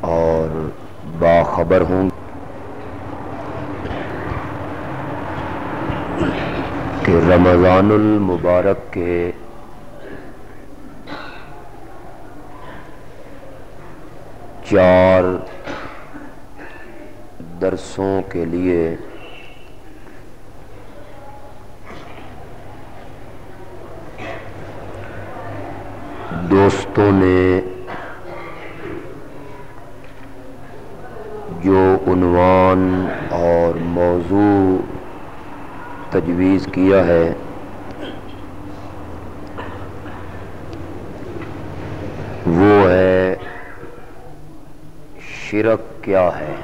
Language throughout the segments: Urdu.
اور باخبر ہوں۔ کہ رمضان المبارک کے چار درسوں کے لیے دوستوں نے جو عنوان اور موضوع تجویز کیا ہے۔ وہ ہے شرک کیا ہے۔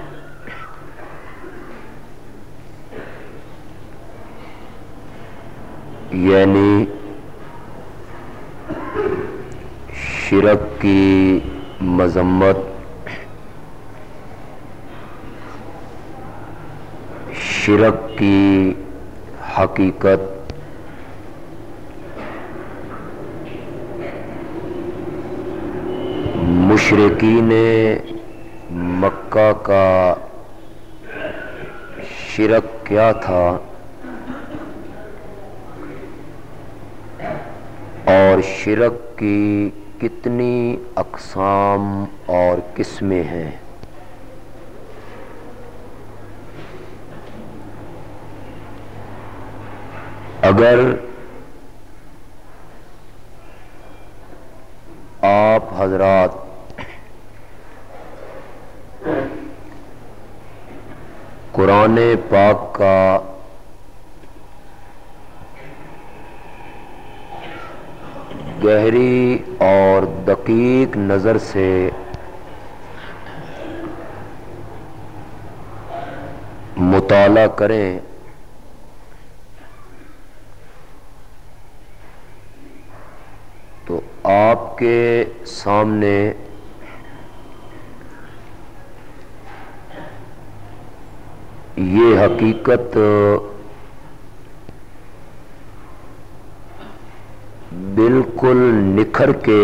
یعنی شرک کی مذمت شرک کی حقیقت مشرقین مکہ کا شرک کیا تھا اور شرک کی کتنی اقسام اور قسمیں ہیں؟ اگر آپ حضرات قرآن پاک کا گہری اور دقیق نظر سے مطالعہ کریں تو آپ کے سامنے یہ حقیقت بالکل نکھر کے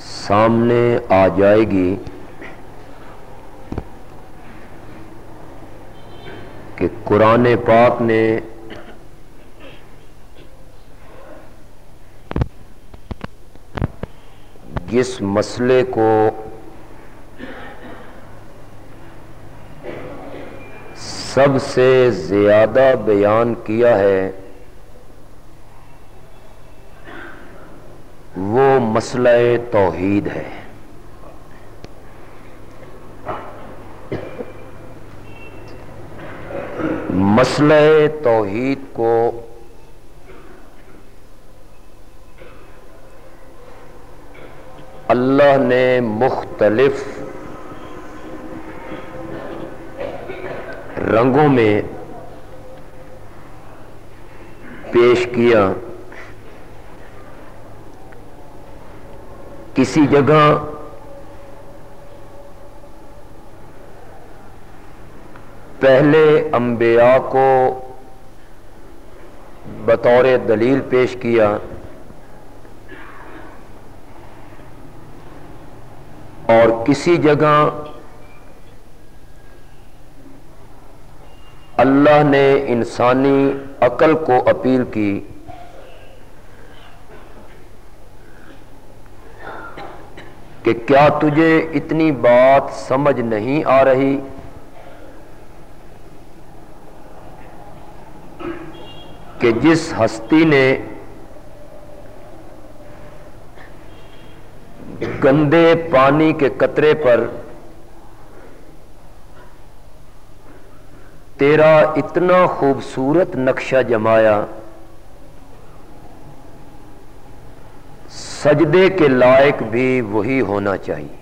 سامنے آ جائے گی کہ قرآن پاک نے جس مسئلے کو سب سے زیادہ بیان کیا ہے، وہ مسئلہ توحید ہے۔ مسئلہ توحید کو اللہ نے مختلف رنگوں میں پیش کیا۔ کسی جگہ پہلے انبیاء کو بطور دلیل پیش کیا۔ اور کسی جگہ اللہ نے انسانی عقل کو اپیل کی کہ کیا تجھے اتنی بات سمجھ نہیں آ رہی؟ کہ جس ہستی نے گندے پانی کے قطرے پر تیرا اتنا خوبصورت نقشہ جمایا، سجدے کے لائق بھی وہی ہونا چاہیے۔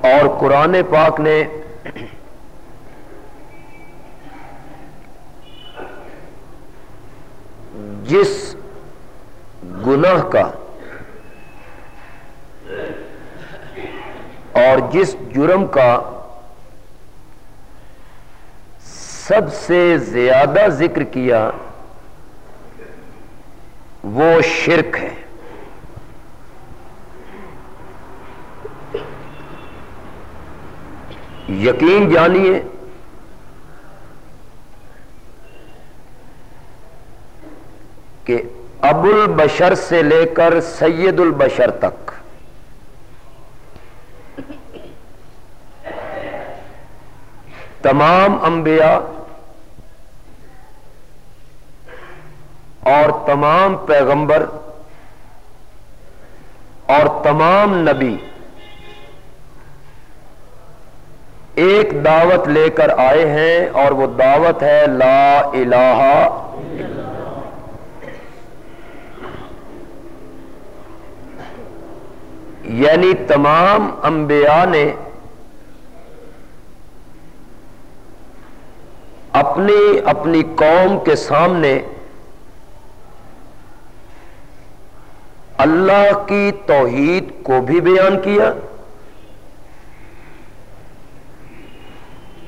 اور قرآن پاک نے جس گناہ کا اور جس جرم کا سب سے زیادہ ذکر کیا، وہ شرک ہے۔ یقین جانیے کہ ابو البشر سے لے کر سید البشر تک۔ تمام انبیاء اور تمام پیغمبر اور تمام نبی ایک دعوت لے کر آئے ہیں اور وہ دعوت ہے لا الہ یعنی تمام انبیاء نے اپنی اپنی قوم کے سامنے اللہ کی توحید کو بھی بیان کیا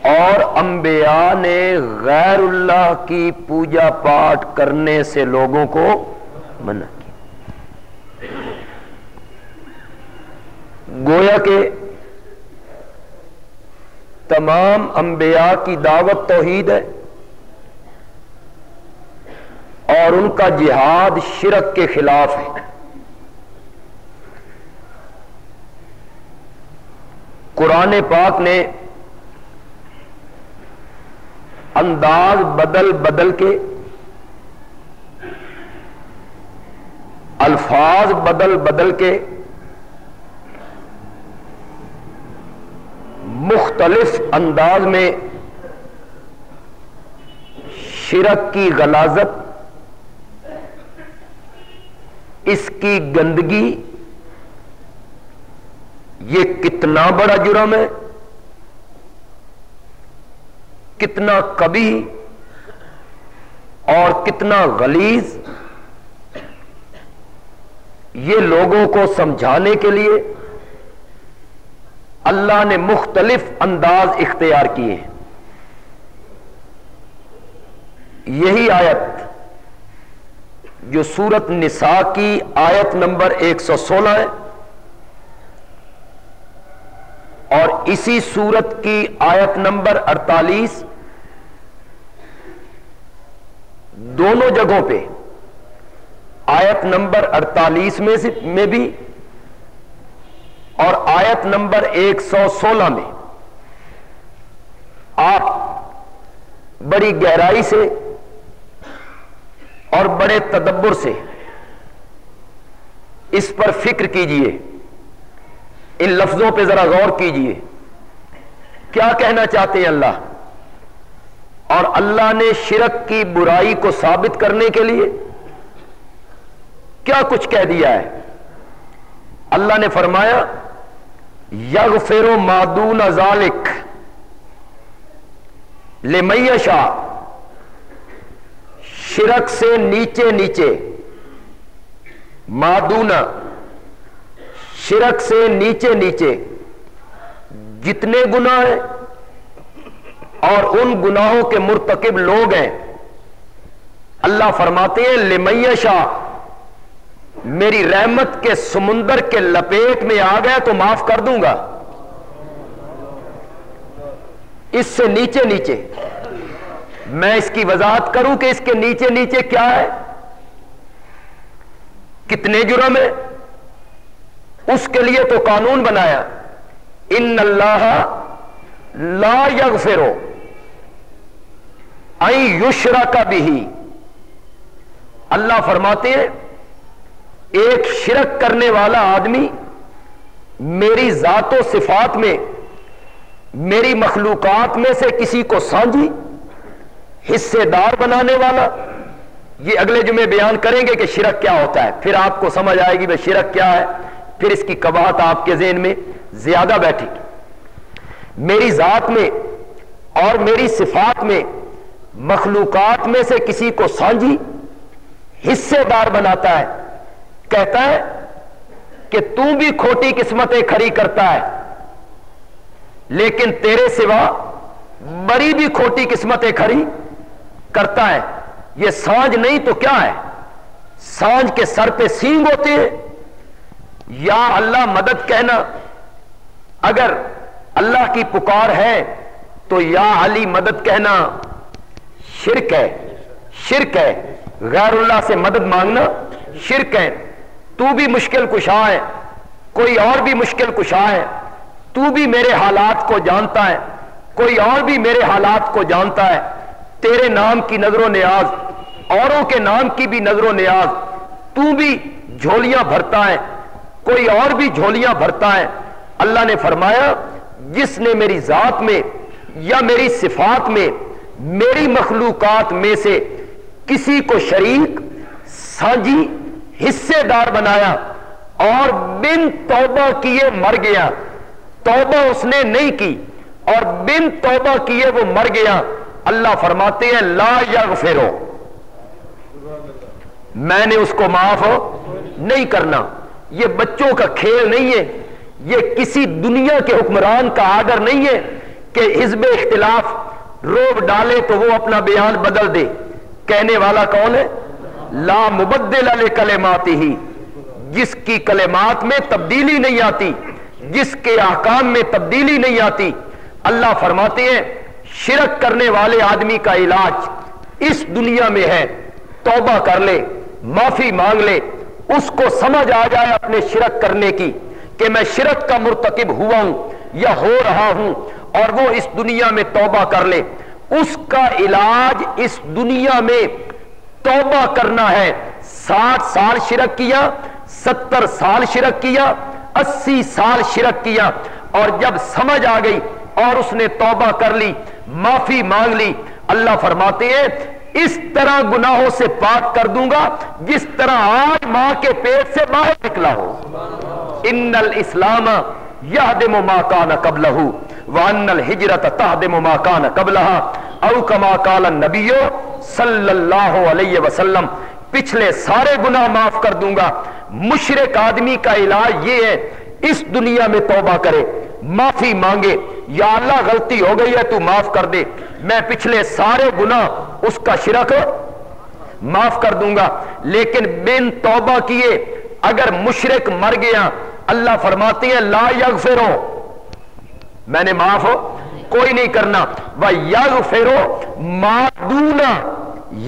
اور انبیاء نے غیر اللہ کی پوجا پاٹ کرنے سے لوگوں کو منع گویا کہ تمام انبیاء کی دعوت توحید ہے اور ان کا جہاد شرک کے خلاف ہے۔ قرآن پاک نے انداز بدل بدل کے الفاظ بدل بدل کے مختلف انداز میں شرک کی غلازت، اس کی گندگی، یہ کتنا بڑا جرم ہے، کتنا کبھی اور کتنا غلیظ، یہ لوگوں کو سمجھانے کے لیے اللہ نے مختلف انداز اختیار کیے یہی آیت جو سورت نساء کی آیت نمبر ایک سو سولہ ہے اور اسی سورت کی آیت نمبر اڑتالیس دونوں جگہوں پہ، آیت نمبر اڑتالیس میں بھی اور آیت نمبر ایک سو سولہ میں آپ بڑی گہرائی سے اور بڑے تدبر سے اس پر فکر کیجیے، ان لفظوں پہ ذرا غور کیجیے، کیا کہنا چاہتے ہیں اللہ؟ اور اللہ نے شرک کی برائی کو ثابت کرنے کے لیے کیا کچھ کہہ دیا ہے؟ اللہ نے فرمایا یگ فیرو مادون ذالک لمیشا شرک سے نیچے نیچے مادونا شرک سے نیچے نیچے، جتنے گناہ ہیں اور ان گناہوں کے مرتکب لوگ ہیں۔ اللہ فرماتے ہیں لمیشا میری رحمت کے سمندر کے لپیٹ میں آ گیا تو معاف کر دوں گا۔ اس سے نیچے نیچے۔ میں اس کی وضاحت کروں کہ اس کے نیچے نیچے کیا ہے۔ کتنے جرم ہے اس کے لیے تو قانون بنایا۔ ان اللہ لا یغفرو این یشرا کا بھی اللہ فرماتے ہیں ایک شرک کرنے والا آدمی میری ذات و صفات میں، میری مخلوقات میں سے کسی کو سانجھی، حصے دار بنانے والا، یہ اگلے جمعے بیان کریں گے کہ شرک کیا ہوتا ہے۔ پھر آپ کو سمجھ آئے گی بھائی شرک کیا ہے۔ پھر اس کی کباہت آپ کے ذہن میں زیادہ بیٹھے گی۔ میری ذات میں اور میری صفات میں مخلوقات میں سے کسی کو سانجھی، حصے دار بناتا ہے۔ کہتا ہے کہ تو بھی کھوٹی قسمتیں کھڑی کرتا ہے، لیکن تیرے سوا بڑی بھی کھوٹی قسمتیں کھڑی کرتا ہے۔ یہ سانج نہیں تو کیا ہے؟ سانج کے سر پہ سینگ ہوتے ہیں یا اللہ مدد کہنا، اگر اللہ کی پکار ہے تو یا علی مدد کہنا۔ شرک ہے شرک ہے۔ غیر اللہ سے مدد مانگنا شرک ہے۔ تو بھی مشکل کشا ہے، کوئی اور بھی مشکل کشا ہے۔ تو بھی میرے حالات کو جانتا ہے، کوئی اور بھی میرے حالات کو جانتا ہے۔ تیرے نام کی نظر و نیاز، اوروں کے نام کی بھی نظر و نیاز۔ تو بھی جھولیاں بھرتا ہے، کوئی اور بھی جھولیاں بھرتا ہے۔ اللہ نے فرمایا، جس نے میری ذات میں یا میری صفات میں میری مخلوقات میں سے کسی کو شریک، سانجی حصے دار بنایا اور بن توبہ کیے مر گیا۔ توبہ اس نے نہیں کی اور بن توبہ کیے وہ مر گیا۔ اللہ فرماتے ہیں، لا یغفرو۔ میں نے اس کو معاف نہیں کرنا۔ یہ بچوں کا کھیل نہیں ہے۔ یہ کسی دنیا کے حکمران کا آڈر نہیں ہے کہ حزب اختلاف روب ڈالے تو وہ اپنا بیان بدل دے۔ کہنے والا کون ہے؟ لا مبدل علیہ کلماتی ہی۔ جس کی کلمات میں تبدیلی نہیں آتی، جس کے احکام میں تبدیلی نہیں آتی، اللہ فرماتے ہیں، شرک کرنے والے آدمی کا علاج اس دنیا میں ہے۔ توبہ کر لے، معافی مانگ لے۔ اس کو سمجھ آ جائے اپنے شرک کرنے کی کہ میں شرک کا مرتکب ہوا ہوں یا ہو رہا ہوں اور وہ اس دنیا میں توبہ کر لے۔ اس کا علاج اس دنیا میں توبہ کرنا ہے۔ ساٹھ سال شرک کیا، ستر سال شرک کیا، اسی سال شرک کیا۔ اور جب سمجھ آ گئی اور اس نے توبہ کر لی، معافی مانگ لی، اللہ فرماتے ہیں، اس طرح گناہوں سے پاک کر دوں گا، جس طرح آج ماں کے پیٹ سے باہر نکلا ہو۔ ان الاسلام یہدم ما کان قبلہ، وان الہجرت تہدم ما کان قبلہ، او کما قال النبی صلی اللہ علیہ وسلم، پچھلے سارے گناہ معاف کر دوں گا۔ مشرق آدمی کا علاج یہ ہے، اس دنیا میں توبہ کرے، معافی مانگے۔ یا اللہ، غلطی ہو گئی ہے تو معاف کر دے۔ میں پچھلے سارے گناہ اس کا شرک معاف کر دوں گا۔ لیکن بن توبہ کیے، اگر مشرق مر گیا، اللہ فرماتے ہیں، لا یغفرو۔ میں نے معاف ہو کوئی نہیں کرنا۔ وہ یگ فیرو ماں دونا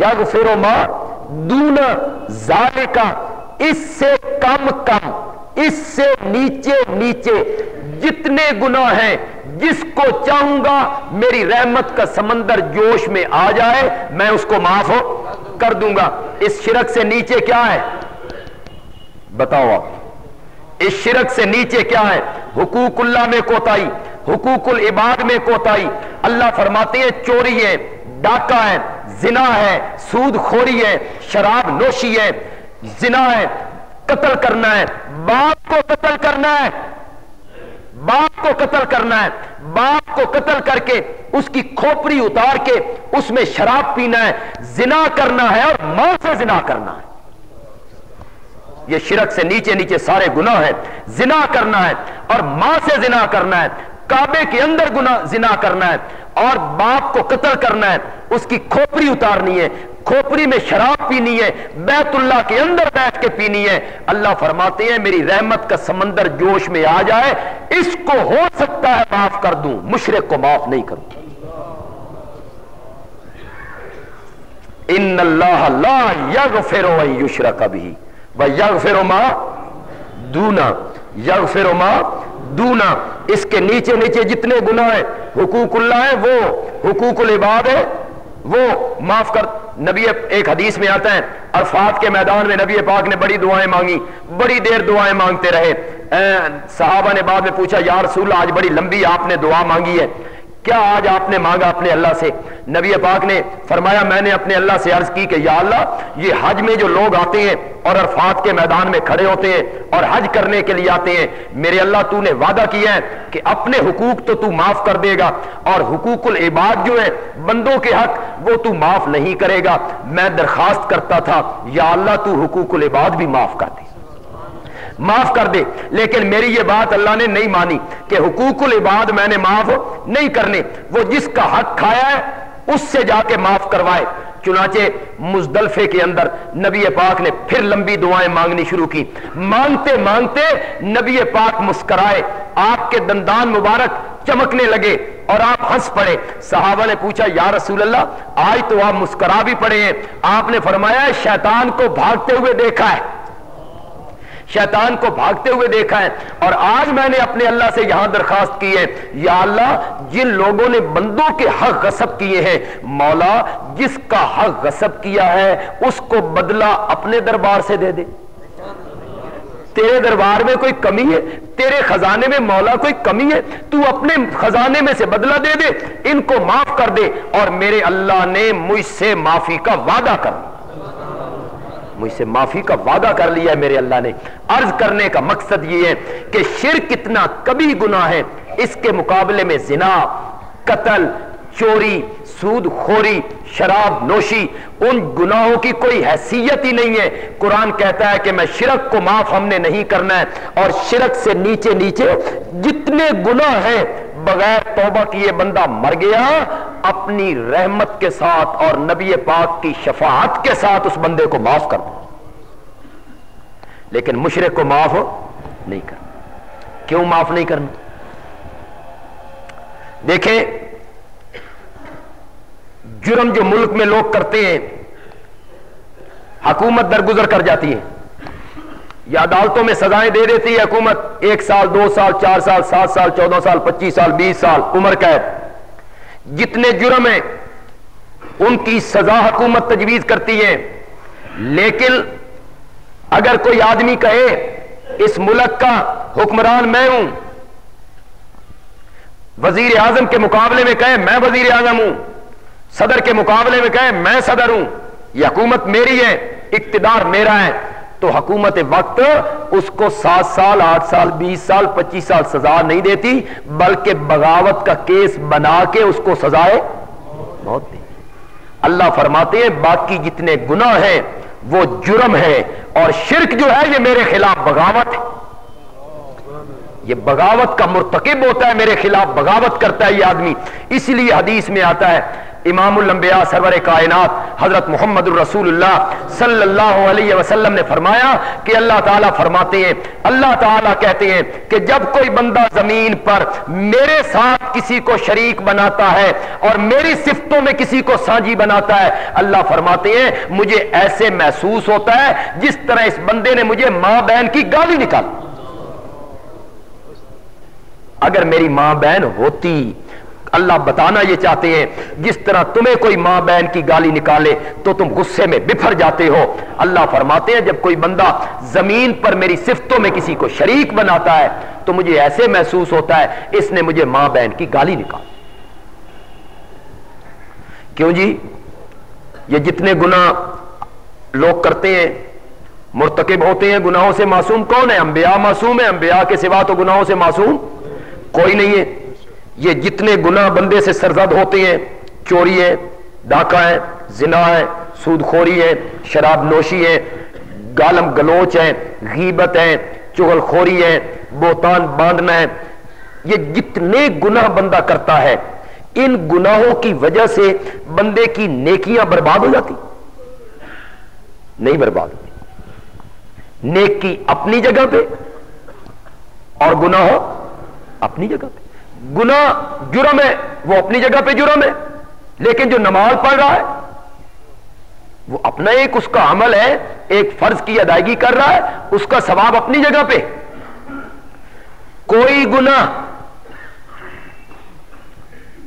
یگ فیرو ماں دونا زالے کا اس سے کم کم، اس سے نیچے نیچے۔ جتنے گناہ ہیں، جس کو چاہوں گا میری رحمت کا سمندر جوش میں آ جائے، میں اس کو معاف ہو، کر دوں گا۔ اس شرک سے نیچے کیا ہے؟ بتاؤ آپ۔ اس شرک سے نیچے کیا ہے؟ حقوق اللہ میں کوتائی حقوق العباد میں کوتائی اللہ فرماتے ہیں، چوری ہے، ڈاکہ ہے، زنا ہے، سود خوری ہے، شراب نوشی ہے، زنا ہے، قتل کرنا ہے، باپ کو قتل کرنا ہے۔ باپ کو قتل کرنا ہے۔ باپ کو قتل کر کے اس کی کھوپڑی اتار کے اس میں شراب پینا ہے۔ زنا کرنا ہے اور ماں سے زنا کرنا ہے۔ یہ شرک سے نیچے نیچے سارے گناہ ہیں۔ زنا کرنا ہے اور ماں سے زنا کرنا ہے۔ کعبے کے اندر گنا زنا کرنا ہے اور باپ کو قتل کرنا ہے، اس کی کھوپڑی اتارنی ہے، کھوپڑی میں شراب پینی ہے، بیت اللہ کے اندر بیٹھ کے پینی ہے۔ اللہ فرماتے ہیں، میری رحمت کا سمندر جوش میں آ جائے، اس کو ہو سکتا ہے معاف کر دوں، مشرق کو معاف نہیں کروں۔ ان اللہ لا یغفر یشرک بھی و یغفر ما دونا یغفر ما دونا اس کے نیچے نیچے جتنے گناہ ہیں، حقوق اللہ ہیں، وہ حقوق العباد ہے وہ معاف کر۔ نبی ایک حدیث میں آتا ہے، عرفات کے میدان میں نبی پاک نے بڑی دعائیں مانگی، بڑی دیر دعائیں مانگتے رہے۔ صحابہ نے بعد میں پوچھا، یا رسول آج بڑی لمبی آپ نے دعا مانگی ہے کیا آج آپ نے مانگا اپنے اللہ سے؟ نبی پاک نے فرمایا، میں نے اپنے اللہ سے عرض کی کہ یا اللہ، یہ حج میں جو لوگ آتے ہیں اور عرفات کے میدان میں کھڑے ہوتے ہیں اور حج کرنے کے لیے آتے ہیں، میرے اللہ تو نے وعدہ کیا ہے کہ اپنے حقوق تو تو معاف کر دے گا اور حقوق العباد جو ہے بندوں کے حق، وہ تو معاف نہیں کرے گا۔ میں درخواست کرتا تھا، یا اللہ تو حقوق العباد بھی معاف کر دے۔ معاف کر دے۔ لیکن میری یہ بات اللہ نے نہیں مانی کہ حقوق العباد میں نے معاف نہیں کرنے۔ وہ جس کا حق کھایا ہے، اس سے جا کے معاف کروائے۔ چنانچہ مزدلفے کے اندر نبی پاک نے پھر لمبی دعائیں مانگنی شروع کی۔ مانگتے مانگتے نبی پاک مسکرائے۔ آپ کے دندان مبارک چمکنے لگے اور آپ ہنس پڑے۔ صحابہ نے پوچھا، یا رسول اللہ، آج تو آپ مسکرا بھی پڑے ہیں۔ آپ نے فرمایا، شیطان کو بھاگتے ہوئے دیکھا ہے۔ شیطان کو بھاگتے ہوئے دیکھا ہے اور آج میں نے اپنے اللہ سے یہاں درخواست کی ہے، یا اللہ، جن لوگوں نے بندوں کے حق غصب کیے ہیں، مولا، جس کا حق غصب کیا ہے، اس کو بدلہ اپنے دربار سے دے دے۔ تیرے دربار میں کوئی کمی ہے؟ تیرے خزانے میں مولا کوئی کمی ہے؟ تو اپنے خزانے میں سے بدلہ دے دے، ان کو معاف کر دے اور میرے اللہ نے مجھ سے معافی کا وعدہ کر مجھ سے معافی کا وعدہ کر لیا ہے میرے اللہ نے۔ عرض کرنے کا مقصد یہ ہے کہ شرک اتنا کبھی گناہ ہے۔ اس کے مقابلے میں زنا، قتل، چوری، سود خوری، شراب نوشی، ان گناہوں کی کوئی حیثیت ہی نہیں ہے۔ قرآن کہتا ہے کہ میں شرک کو معاف ہم نے نہیں کرنا ہے۔ اور شرک سے نیچے نیچے جتنے گناہ ہیں بغیر توبہ کیے بندہ مر گیا، اپنی رحمت کے ساتھ اور نبی پاک کی شفاعت کے ساتھ اس بندے کو معاف کر دو۔ لیکن مشرق کو معاف نہیں کرنا۔ کیوں معاف نہیں کرنا؟ دیکھیں، جرم جو ملک میں لوگ کرتے ہیں، حکومت درگزر کر جاتی ہے۔ یا عدالتوں میں سزائیں دے دیتی ہے حکومت، ایک سال، دو سال، چار سال، سات سال، چودہ سال، پچیس سال، بیس سال، عمر قید۔ جتنے جرم ہیں، ان کی سزا حکومت تجویز کرتی ہے۔ لیکن اگر کوئی آدمی کہے، اس ملک کا حکمران میں ہوں، وزیر اعظم کے مقابلے میں کہے، میں وزیر اعظم ہوں، صدر کے مقابلے میں کہے، میں صدر ہوں، یہ حکومت میری ہے، اقتدار میرا ہے۔ تو حکومت وقت اس کو سات سال، آٹھ سال، بیس سال، پچیس سال سزا نہیں دیتی، بلکہ بغاوت کا کیس بنا کے اس کو سزائے بہت دیتی اللہ فرماتے ہیں، باقی جتنے گناہ ہیں، وہ جرم ہے اور شرک جو ہے، یہ میرے خلاف بغاوت ہے۔ یہ بغاوت کا مرتکب ہوتا ہے، میرے خلاف بغاوت کرتا ہے یہ آدمی۔ اسی لیے حدیث میں آتا ہے امام الانبیاء سرور کائنات حضرت محمد الرسول اللہ صلی اللہ علیہ وسلم نے فرمایا کہ اللہ تعالیٰ فرماتے ہیں، اللہ تعالیٰ کہتے ہیں کہ جب کوئی بندہ زمین پر میرے ساتھ کسی کو شریک بناتا ہے اور میری صفتوں میں کسی کو سانجی بناتا ہے، اللہ فرماتے ہیں، مجھے ایسے محسوس ہوتا ہے جس طرح اس بندے نے مجھے ماں بہن کی گالی نکال اگر میری ماں بہن ہوتی اللہ بتانا یہ چاہتے ہیں، جس طرح تمہیں کوئی ماں بہن کی گالی نکالے تو تم غصے میں بفر جاتے ہو۔ اللہ فرماتے ہیں، جب کوئی بندہ زمین پر میری صفتوں میں کسی کو شریک بناتا ہے تو مجھے ایسے محسوس ہوتا ہے، اس نے مجھے ماں بہن کی گالی نکال۔ کیوں جی؟ یہ جتنے گناہ لوگ کرتے ہیں، مرتکب ہوتے ہیں، گناہوں سے معصوم کون ہے؟ انبیاء معصوم ہے انبیاء کے سوا تو گناہوں سے معصوم کوئی نہیں ہے۔ یہ جتنے گناہ بندے سے سرزد ہوتے ہیں، چوری ہے، ڈاکہ ہے، زنا ہے، سود خوری ہے، شراب نوشی ہے، گالم گلوچ ہے، غیبت ہے، چغل خوری ہے بوتان باندھنا ہے، یہ جتنے گناہ بندہ کرتا ہے، ان گناہوں کی وجہ سے بندے کی نیکیاں برباد ہو جاتی۔ نہیں برباد ہوتی۔ نیکی اپنی جگہ پہ اور گناہ اپنی جگہ پہ۔ گنا جرم ہے، وہ اپنی جگہ پہ جرم ہے، لیکن جو نماز پڑھ رہا ہے، وہ اپنا ایک اس کا عمل ہے، ایک فرض کی ادائیگی کر رہا ہے، اس کا ثواب اپنی جگہ پہ۔ کوئی گنا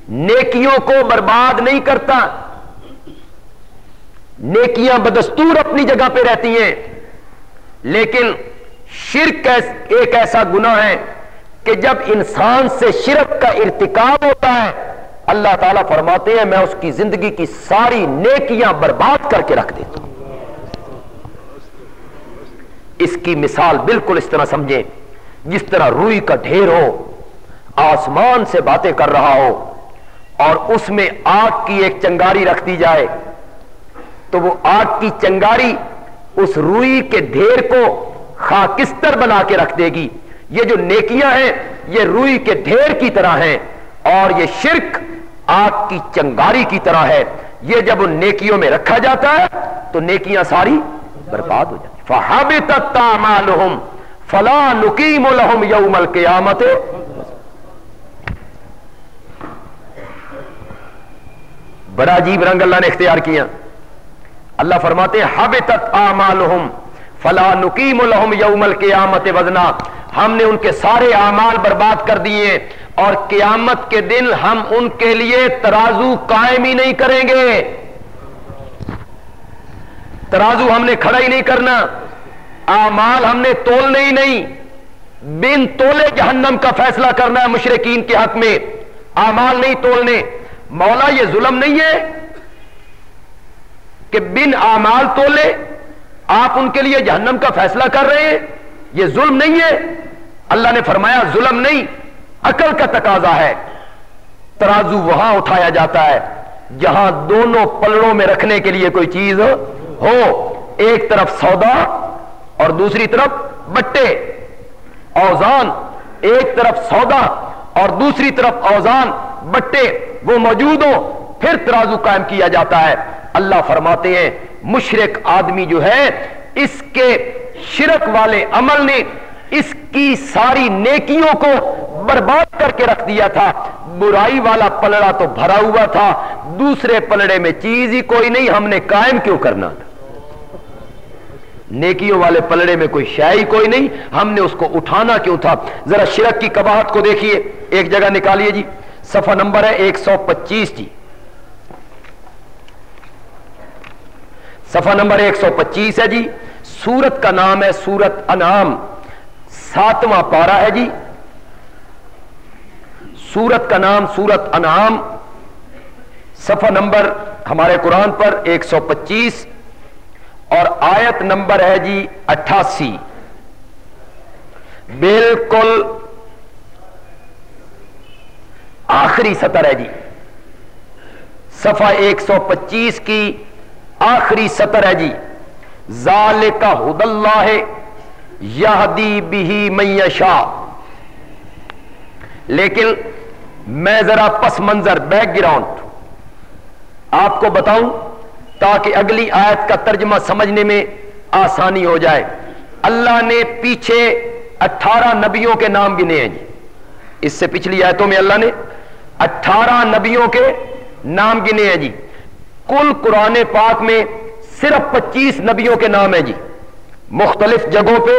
نیکیوں کو برباد نہیں کرتا۔ نیکیاں بدستور اپنی جگہ پہ رہتی ہیں، لیکن شرک ایک ایسا گنا ہے کہ جب انسان سے شرک کا ارتکاب ہوتا ہے، اللہ تعالیٰ فرماتے ہیں، میں اس کی زندگی کی ساری نیکیاں برباد کر کے رکھ دیتا ہوں۔ اس کی مثال بالکل اس طرح سمجھیں، جس طرح روئی کا ڈھیر ہو، آسمان سے باتیں کر رہا ہو، اور اس میں آگ کی ایک چنگاری رکھ دی جائے، تو وہ آگ کی چنگاری اس روئی کے ڈھیر کو خاکستر بنا کے رکھ دے گی۔ یہ جو نیکیاں ہیں، یہ روئی کے ڈھیر کی طرح ہیں اور یہ شرک آگ کی چنگاری کی طرح ہے۔ یہ جب ان نیکیوں میں رکھا جاتا ہے، تو نیکیاں ساری برباد ہو جاتی فہابطت اعمالهم فلا نقیم لهم یوم القیامت بڑا عجیب رنگ اللہ نے اختیار کیا۔ اللہ فرماتے ہیں حبتت اعمالهم فلا نقیم لهم یوم القیامت وزنا۔ ہم نے ان کے سارے اعمال برباد کر دیے اور قیامت کے دن ہم ان کے لیے ترازو قائم ہی نہیں کریں گے۔ ترازو ہم نے کھڑا ہی نہیں کرنا۔ اعمال ہم نے تولنے ہی نہیں۔ بن تولے جہنم کا فیصلہ کرنا ہے مشرقین کے حق میں۔ اعمال نہیں تولنے۔ مولا یہ ظلم نہیں ہے کہ بن اعمال تولے۔ آپ ان کے لیے جہنم کا فیصلہ کر رہے ہیں؟ یہ ظلم نہیں ہے۔ اللہ نے فرمایا، ظلم نہیں، عقل کا تقاضا ہے۔ ترازو وہاں اٹھایا جاتا ہے، جہاں دونوں پلڑوں میں رکھنے کے لیے کوئی چیز ہو۔ ایک طرف سودا اور دوسری طرف بٹے، اوزان۔ ایک طرف سودا اور دوسری طرف اوزان، بٹے۔ وہ موجود ہو پھر ترازو قائم کیا جاتا ہے۔ اللہ فرماتے ہیں مشرق آدمی جو ہے، اس کے شرک والے عمل نے اس کی ساری نیکیوں کو برباد کر کے رکھ دیا تھا۔ برائی والا پلڑا تو بھرا ہوا تھا، دوسرے پلڑے میں چیز ہی کوئی نہیں، ہم نے قائم کیوں کرنا؟ تھا نیکیوں والے پلڑے میں کوئی شاعری کوئی نہیں، ہم نے اس کو اٹھانا کیوں تھا؟ ذرا شرک کی کباہت کو دیکھیے، ایک جگہ نکالیے جی صفحہ نمبر ہے ایک سو پچیس جی۔ صفحہ نمبر ایک سو پچیس ہے جی۔ سورت کا نام ہے سورت انعام۔ ساتواں پارا ہے جی۔ سورت کا نام سورت انعام۔ صفحہ نمبر ہمارے قرآن پر ایک سو پچیس۔ اور آیت نمبر ہے جی اٹھاسی۔ بالکل آخری سطر ہے جی۔ صفحہ ایک سو پچیس کی آخری سطر ہے جی۔ ظال کا حد اللہ یہدی بھی میشا لیکن میں ذرا پس منظر بیک گراؤنڈ آپ کو بتاؤں تاکہ اگلی آیت کا ترجمہ سمجھنے میں آسانی ہو جائے۔ اللہ نے پیچھے اٹھارہ نبیوں کے نام گنے ہیں جی۔ اس سے پچھلی آیتوں میں اللہ نے اٹھارہ نبیوں کے نام گنے ہیں جی۔ کل قرآن پاک میں صرف پچیس نبیوں کے نام ہیں جی۔ مختلف جگہوں پہ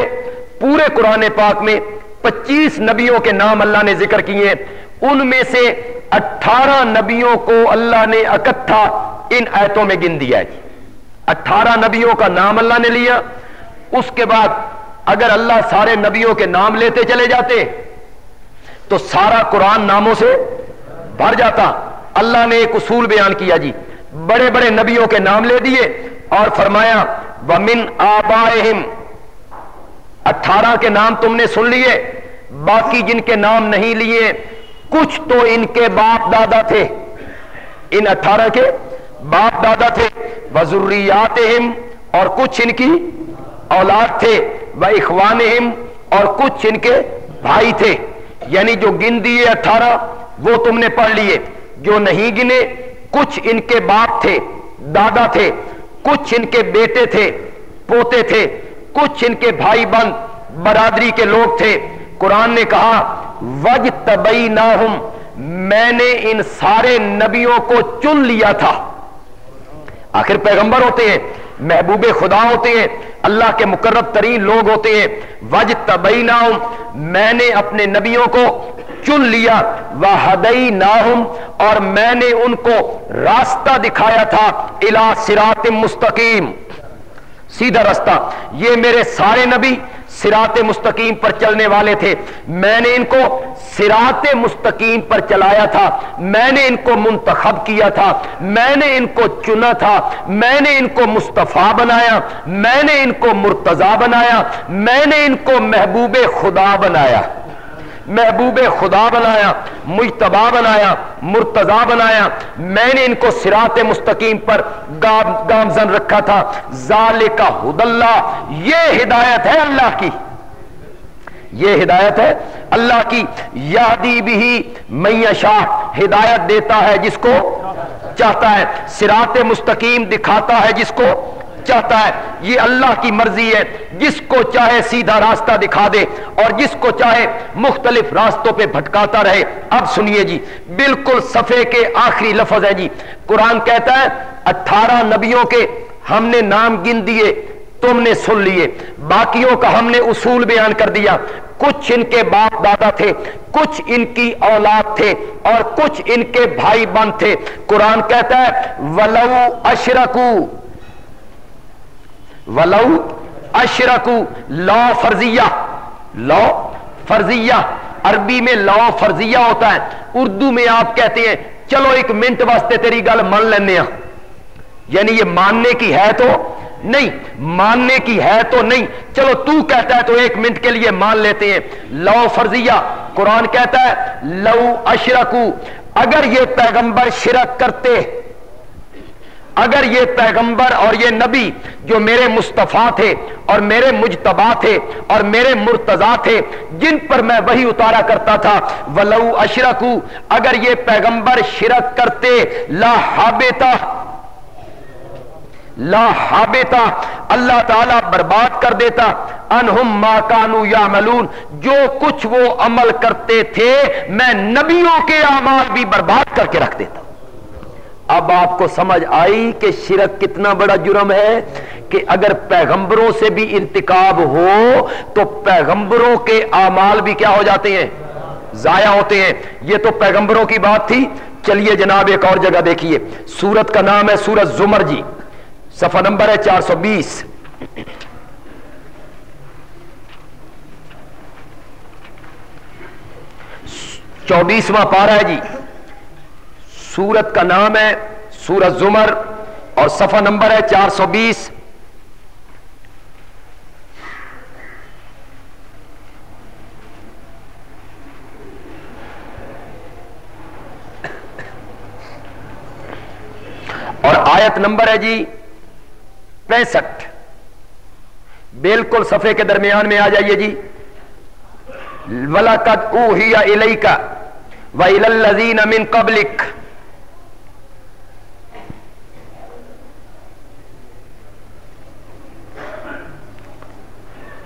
پورے قرآن پاک میں پچیس نبیوں کے نام اللہ نے ذکر کیے ان میں سے اٹھارہ نبیوں کو اللہ نے اکٹھا ان ایتوں میں گن دیا ہے جی۔ اٹھارہ نبیوں کا نام اللہ نے لیا۔ اس کے بعد اگر اللہ سارے نبیوں کے نام لیتے چلے جاتے تو سارا قرآن ناموں سے بھر جاتا۔ اللہ نے ایک اصول بیان کیا جی۔ بڑے بڑے نبیوں کے نام لے دیے اور فرمایا، ومن آبائہم اٹھارہ کے نام تم نے سن لیے، باقی جن کے نام نہیں لیے، کچھ تو ان کے باپ دادا تھے۔ ان اٹھارہ کے باپ دادا تھے۔ وزریات اور کچھ ان کی اولاد تھے۔ وہ اخوان اور کچھ ان کے بھائی تھے۔ یعنی جو گن دیے اٹھارہ، وہ تم نے پڑھ لیے۔ جو نہیں گنے کچھ ان کے باپ تھے، دادا تھے، کچھ ان کے بیٹے تھے، پوتے تھے، کچھ ان کے بھائی بند برادری کے لوگ تھے۔ قرآن نے کہا وج تبئی میں نے ان سارے نبیوں کو چن لیا تھا۔ آخر پیغمبر ہوتے ہیں، محبوب خدا ہوتے ہیں، اللہ کے مقرب ترین لوگ ہوتے ہیں۔ وج تبئی میں نے اپنے نبیوں کو چن لیا وہ ہدئی اور میں نے ان کو راستہ دکھایا تھا الا سرات مستقیم۔ سیدھا رستہ یہ میرے سارے نبی سرات مستقیم پر چلنے والے تھے۔ میں نے ان کو سرات مستقیم پر چلایا تھا۔ میں نے ان کو منتخب کیا تھا۔ میں نے ان کو چنا تھا۔ میں نے ان کو مصطفیٰ بنایا۔ میں نے ان کو مرتضی بنایا۔ میں نے ان کو محبوب خدا بنایا۔ محبوب خدا بنایا مجتبا بنایا مرتضا بنایا۔ میں نے ان کو سرات مستقیم پر گامزن رکھا تھا۔ ذالک حد اللہ۔ یہ ہدایت ہے اللہ کی۔ یہ ہدایت ہے اللہ کی۔ یادی بھی میشا ہدایت دیتا ہے جس کو چاہتا ہے۔ سرات مستقیم دکھاتا ہے جس کو۔ چاہتا ہے، یہ اللہ کی مرضی ہے۔ جس کو چاہے سیدھا راستہ دکھا دے اور جس کو چاہے مختلف راستوں پہ بھٹکاتا رہے۔ اب سنیے جی بالکل صفحے کے آخری لفظ ہے جی۔ قرآن کہتا ہے، اٹھارہ نبیوں کے ہم نے نام گن دیے، تم نے سن لیے۔ باقیوں کا ہم نے اصول بیان کر دیا۔ کچھ ان کے باپ دادا تھے، کچھ ان کی اولاد تھے اور کچھ ان کے بھائی بند تھے۔ قرآن کہتا ہے، ولو اشرکو ولو اشرکو لا فرضیہ لا فرضیہ۔ عربی میں لا فرضیہ ہوتا ہے۔ اردو میں آپ کہتے ہیں، چلو ایک منٹ واسطے تیری گل مان لینے یعنی یہ ماننے کی ہے تو نہیں، ماننے کی ہے تو نہیں۔ چلو تو کہتا ہے تو ایک منٹ کے لیے مان لیتے ہیں۔ لو فرضیہ، قرآن کہتا ہے، لو اشرکو۔ اگر یہ پیغمبر شرک کرتے اگر یہ پیغمبر اور یہ نبی جو میرے مصطفیٰ تھے اور میرے مجتبا تھے اور میرے مرتضا تھے، جن پر میں وہی اتارا کرتا تھا، ولو اشرکو، اگر یہ پیغمبر شرک کرتے، لا حابتا لا حابتا اللہ تعالی برباد کر دیتا، انہم ما کانو یا ملون جو کچھ وہ عمل کرتے تھے، میں نبیوں کے اعمال بھی برباد کر کے رکھ دیتا۔ اب آپ کو سمجھ آئی کہ شرک کتنا بڑا جرم ہے کہ اگر پیغمبروں سے بھی ارتکاب ہو تو پیغمبروں کے اعمال بھی کیا ہو جاتے ہیں؟ ضائع ہوتے ہیں۔ یہ تو پیغمبروں کی بات تھی۔ چلیے جناب، ایک اور جگہ دیکھیے۔ سورت کا نام ہے سورت زمر جی۔ صفحہ نمبر ہے چار سو بیس۔ چوبیسواں پارا ہے جی۔ سورت کا نام ہے سورت زمر اور صفحہ نمبر ہے چار سو بیس۔ اور آیت نمبر ہے جی پینسٹھ۔ بالکل صفحے کے درمیان میں آ جائیے جی۔ ولاقت او ہی الئی کا وزین امین قبلک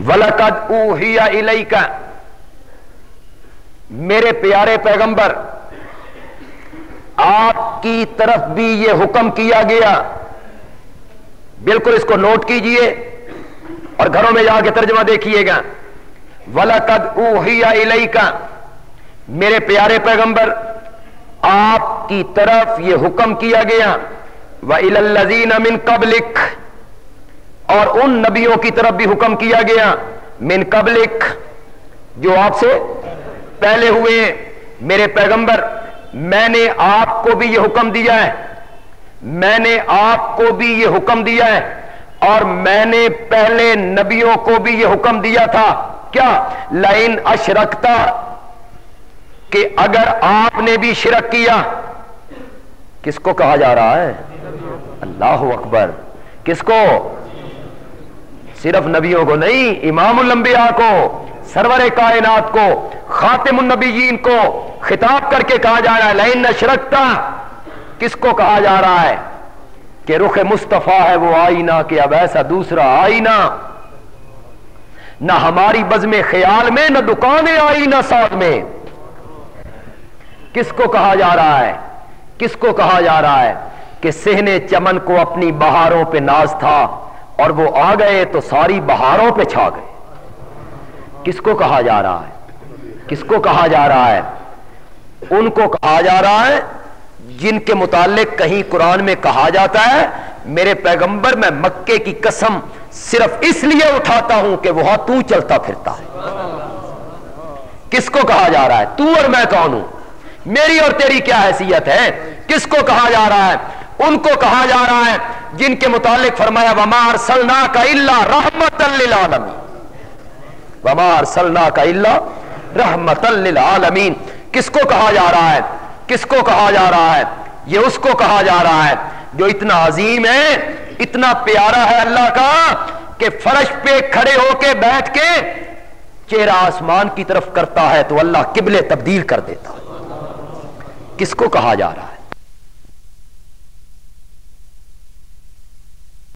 ولقد او ہی الئی کا میرے پیارے پیغمبر، آپ کی طرف بھی یہ حکم کیا گیا۔ بالکل اس کو نوٹ کیجیے اور گھروں میں جا کے ترجمہ دیکھیے گا۔ ولقد اوہیا الئی کا میرے پیارے پیغمبر، آپ کی طرف یہ حکم کیا گیا۔ وہ الزین امن قبلک. اور ان نبیوں کی طرف بھی حکم کیا گیا۔ من قبلک، جو آپ سے پہلے ہوئے ہیں، میرے پیغمبر، میں نے آپ کو بھی یہ حکم دیا ہے۔ میں نے آپ کو بھی یہ حکم دیا ہے۔ اور میں نے پہلے نبیوں کو بھی یہ حکم دیا تھا۔ کیا؟ لائن اشرکتا کہ اگر آپ نے بھی شرک کیا۔ کس کو کہا جا رہا ہے؟ اللہ اکبر۔ کس کو؟ صرف نبیوں کو نہیں، امام الانبیاء کو، سرور کائنات کو، خاتم النبیین کو خطاب کر کے کہا جا رہا ہے لائن اشرکتا کس کو کہا جا رہا ہے؟ کہ رخ مصطفیٰ ہے وہ آئینہ، کہ اب ایسا دوسرا آئینہ۔ نہ ہماری بزم خیال میں، نہ دکانیں آئی نہ ساتھ میں۔ کس کو کہا جا رہا ہے؟ کس کو کہا جا رہا ہے؟ کہ سہنے چمن کو اپنی بہاروں پہ ناز تھا۔ اور وہ آ گئے تو ساری بہاروں پہ چھا گئے۔ کس کو کہا جا رہا ہے؟ کس کو کہا جا رہا ہے؟ ان کو کہا جا رہا ہے جن کے متعلق کہیں قرآن میں کہا جاتا ہے، میرے پیغمبر، میں مکے کی قسم صرف اس لیے اٹھاتا ہوں کہ وہاں تو چلتا پھرتا ہے۔ کس کو کہا جا رہا ہے؟ تو اور میں کون ہوں؟ میری اور تیری کیا حیثیت ہے؟ کس کو کہا جا رہا ہے؟ ان کو کہا جا رہا ہے، جن کے متعلق فرمایا ومار سلنا کا اللہ رحمت ومار سلنا کا اللہ رحمت للعالمین کس کو کہا جا رہا ہے؟ کس کو کہا جا رہا ہے؟ یہ اس کو کہا جا رہا ہے جو اتنا عظیم ہے، اتنا پیارا ہے اللہ کا، کہ فرش پہ کھڑے ہو کے بیٹھ کے چہرہ آسمان کی طرف کرتا ہے تو اللہ قبلے تبدیل کر دیتا ہے۔ کس کو کہا جا رہا ہے؟